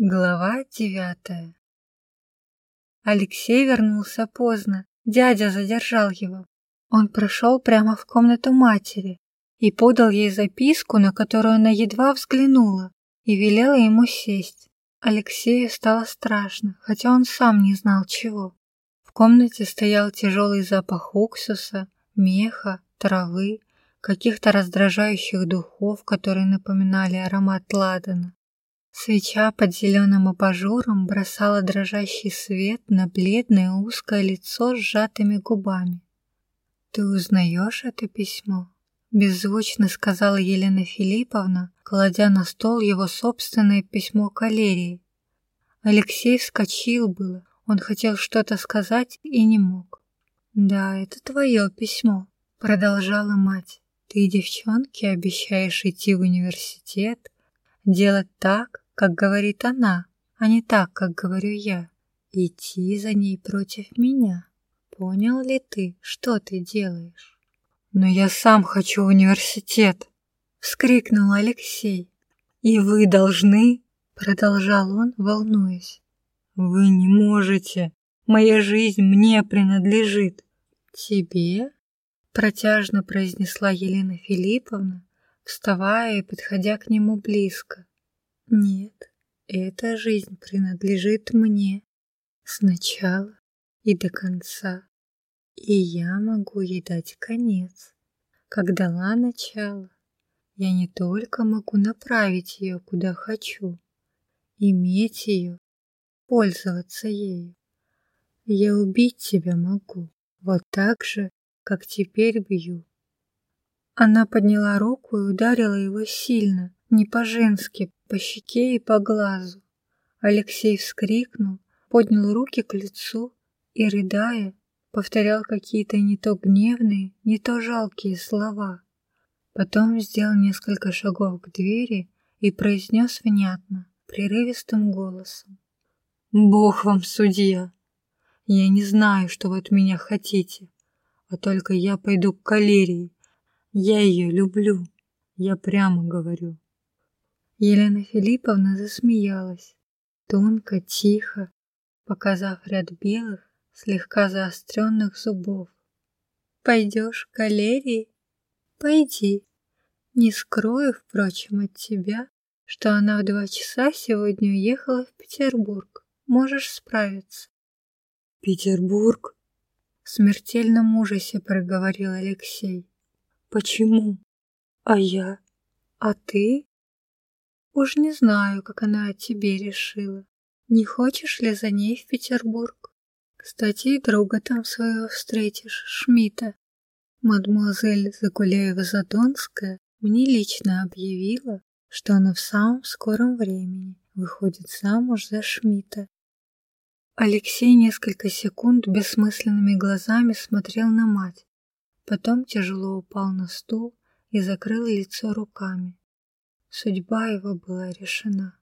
Глава девятая Алексей вернулся поздно, дядя задержал его. Он прошел прямо в комнату матери и подал ей записку, на которую она едва взглянула, и велела ему сесть. Алексею стало страшно, хотя он сам не знал чего. В комнате стоял тяжелый запах уксуса, меха, травы, каких-то раздражающих духов, которые напоминали аромат ладана. Свеча под зеленым абажуром бросала дрожащий свет на бледное узкое лицо с сжатыми губами. «Ты узнаешь это письмо?» — беззвучно сказала Елена Филипповна, кладя на стол его собственное письмо калерии. Алексей вскочил было, он хотел что-то сказать и не мог. «Да, это твое письмо», — продолжала мать. «Ты девчонке обещаешь идти в университет, делать так, как говорит она, а не так, как говорю я. Идти за ней против меня. Понял ли ты, что ты делаешь? Но я сам хочу в университет, вскрикнул Алексей. И вы должны, продолжал он, волнуясь. Вы не можете. Моя жизнь мне принадлежит. Тебе? Протяжно произнесла Елена Филипповна, вставая и подходя к нему близко. Нет, эта жизнь принадлежит мне сначала и до конца, и я могу ей дать конец. Как дала начало, я не только могу направить ее куда хочу, иметь ее, пользоваться ею. Я убить тебя могу, вот так же, как теперь бью. Она подняла руку и ударила его сильно, не по-женски, по щеке и по глазу. Алексей вскрикнул, поднял руки к лицу и, рыдая, повторял какие-то не то гневные, не то жалкие слова. Потом сделал несколько шагов к двери и произнес внятно, прерывистым голосом. «Бог вам судья! Я не знаю, что вы от меня хотите, а только я пойду к калерии. Я ее люблю, я прямо говорю». Елена Филипповна засмеялась, тонко, тихо, показав ряд белых, слегка заостренных зубов. «Пойдешь к калерии? Пойди. Не скрою, впрочем, от тебя, что она в два часа сегодня уехала в Петербург. Можешь справиться». «Петербург?» В смертельном ужасе проговорил Алексей. «Почему? А я? А ты?» Уж не знаю, как она о тебе решила. Не хочешь ли за ней в Петербург? Кстати, и друга там своего встретишь, Шмита. Мадемуазель Загуляева-Задонская мне лично объявила, что она в самом скором времени выходит замуж за Шмита. Алексей несколько секунд бессмысленными глазами смотрел на мать, потом тяжело упал на стул и закрыл лицо руками. Судьба его была решена.